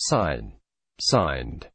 sign, signed.